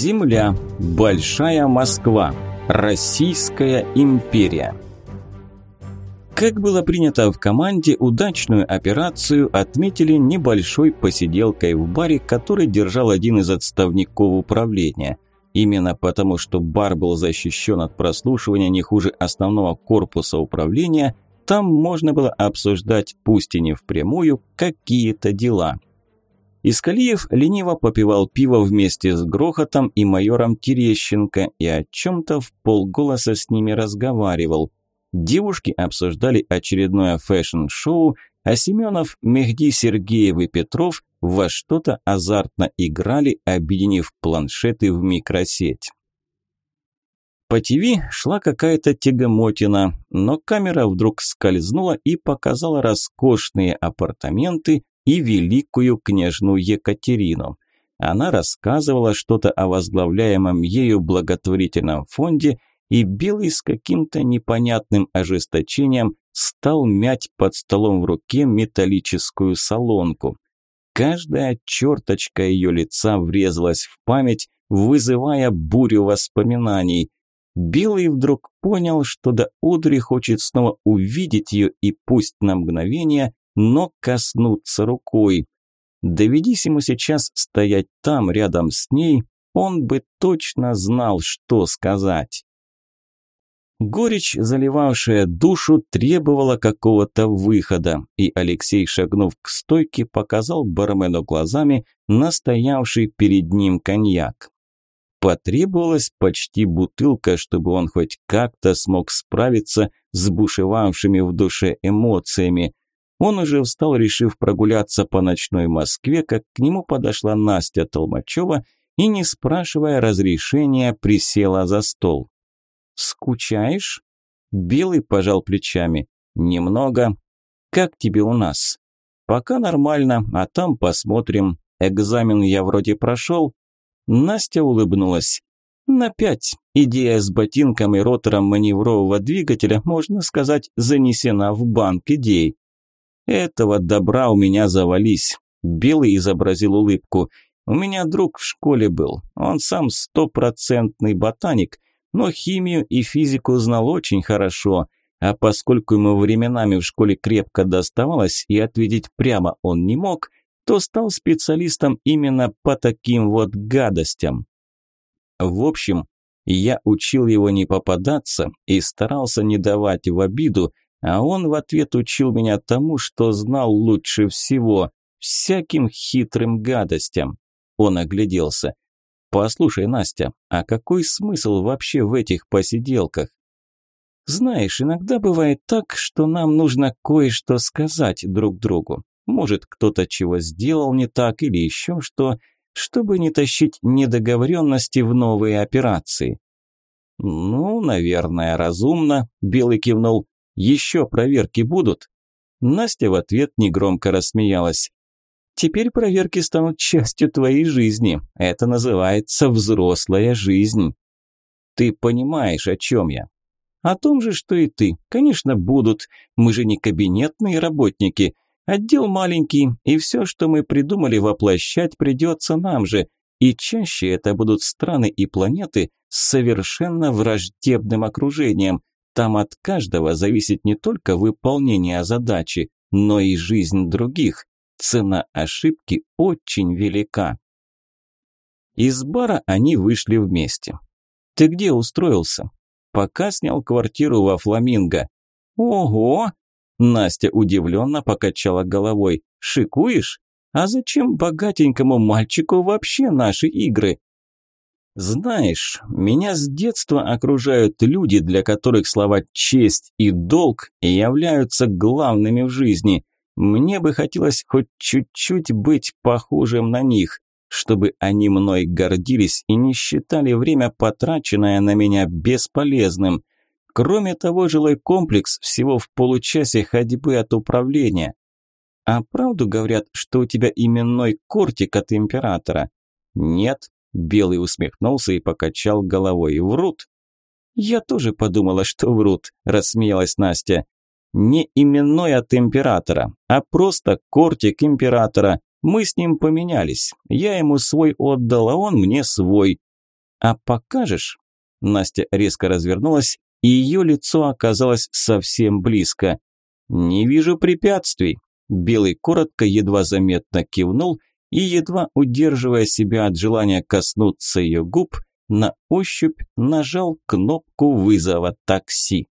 Земля. Большая Москва. Российская империя. Как было принято в команде, удачную операцию отметили небольшой посиделкой в баре, который держал один из отставников управления. Именно потому, что бар был защищен от прослушивания не хуже основного корпуса управления, там можно было обсуждать, пусть и не впрямую, какие-то дела – Искалиев лениво попивал пиво вместе с Грохотом и майором Терещенко и о чем-то вполголоса с ними разговаривал. Девушки обсуждали очередное фэшн-шоу, а Семенов, Мехди, Сергеев и Петров во что-то азартно играли, объединив планшеты в микросеть. По ТВ шла какая-то тягомотина, но камера вдруг скользнула и показала роскошные апартаменты, и великую княжну Екатерину. Она рассказывала что-то о возглавляемом ею благотворительном фонде, и Белый с каким-то непонятным ожесточением стал мять под столом в руке металлическую солонку. Каждая черточка ее лица врезалась в память, вызывая бурю воспоминаний. Белый вдруг понял, что до Одри хочет снова увидеть ее и пусть на мгновение, но коснуться рукой. Доведись ему сейчас стоять там, рядом с ней, он бы точно знал, что сказать. Горечь, заливавшая душу, требовала какого-то выхода, и Алексей, шагнув к стойке, показал бармену глазами настоявший перед ним коньяк. Потребовалась почти бутылка, чтобы он хоть как-то смог справиться с бушевавшими в душе эмоциями. Он уже встал, решив прогуляться по ночной Москве, как к нему подошла Настя Толмачева и, не спрашивая разрешения, присела за стол. «Скучаешь?» Белый пожал плечами. «Немного. Как тебе у нас?» «Пока нормально, а там посмотрим. Экзамен я вроде прошел». Настя улыбнулась. «На пять. Идея с ботинком и ротором маневрового двигателя, можно сказать, занесена в банк идей. Этого добра у меня завались. Белый изобразил улыбку. У меня друг в школе был. Он сам стопроцентный ботаник, но химию и физику знал очень хорошо. А поскольку ему временами в школе крепко доставалось и ответить прямо он не мог, то стал специалистом именно по таким вот гадостям. В общем, я учил его не попадаться и старался не давать в обиду, а он в ответ учил меня тому, что знал лучше всего, всяким хитрым гадостям. Он огляделся. «Послушай, Настя, а какой смысл вообще в этих посиделках?» «Знаешь, иногда бывает так, что нам нужно кое-что сказать друг другу. Может, кто-то чего сделал не так или еще что, чтобы не тащить недоговоренности в новые операции». «Ну, наверное, разумно», – Белый кивнул. Еще проверки будут?» Настя в ответ негромко рассмеялась. «Теперь проверки станут частью твоей жизни. Это называется взрослая жизнь». «Ты понимаешь, о чем я?» «О том же, что и ты. Конечно, будут. Мы же не кабинетные работники. Отдел маленький, и все, что мы придумали, воплощать придется нам же. И чаще это будут страны и планеты с совершенно враждебным окружением. Там от каждого зависит не только выполнение задачи, но и жизнь других. Цена ошибки очень велика. Из бара они вышли вместе. «Ты где устроился?» «Пока снял квартиру во Фламинго». «Ого!» Настя удивленно покачала головой. «Шикуешь? А зачем богатенькому мальчику вообще наши игры? Знаешь, меня с детства окружают люди, для которых слова «честь» и «долг» являются главными в жизни. Мне бы хотелось хоть чуть-чуть быть похожим на них, чтобы они мной гордились и не считали время, потраченное на меня, бесполезным. Кроме того, жилой комплекс всего в получасе ходьбы от управления. А правду говорят, что у тебя именной кортик от императора? Нет, Белый усмехнулся и покачал головой. «Врут!» «Я тоже подумала, что врут», – рассмеялась Настя. «Не именной от императора, а просто кортик императора. Мы с ним поменялись. Я ему свой отдал, а он мне свой. А покажешь? Настя резко развернулась, и ее лицо оказалось совсем близко. Не вижу препятствий. Белый коротко, едва заметно кивнул и, едва удерживая себя от желания коснуться ее губ, на ощупь нажал кнопку вызова такси.